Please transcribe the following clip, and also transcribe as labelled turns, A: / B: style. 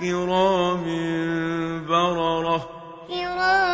A: كِرَامٍ بَرَرَةٍ. كِرَامٍ